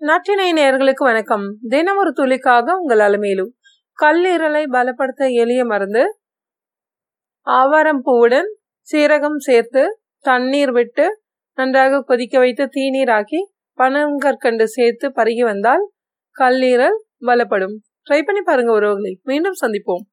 நற்றினை நேர்களுக்கு வணக்கம். தினம் ஒரு துளிக்காக உங்கள் அலமையிலு கல்லீரலை பலப்படுத்த எளிய மருந்து ஆவாரம் பூவுடன் சீரகம் சேர்த்து தண்ணீர் விட்டு நன்றாக கொதிக்க வைத்து தீநீராக்கி பனங்கற்கண்டு சேர்த்து பருகி வந்தால் கல்லீரல் பலப்படும். ட்ரை பண்ணி பாருங்க உறவுகளை. மீண்டும் சந்திப்போம்.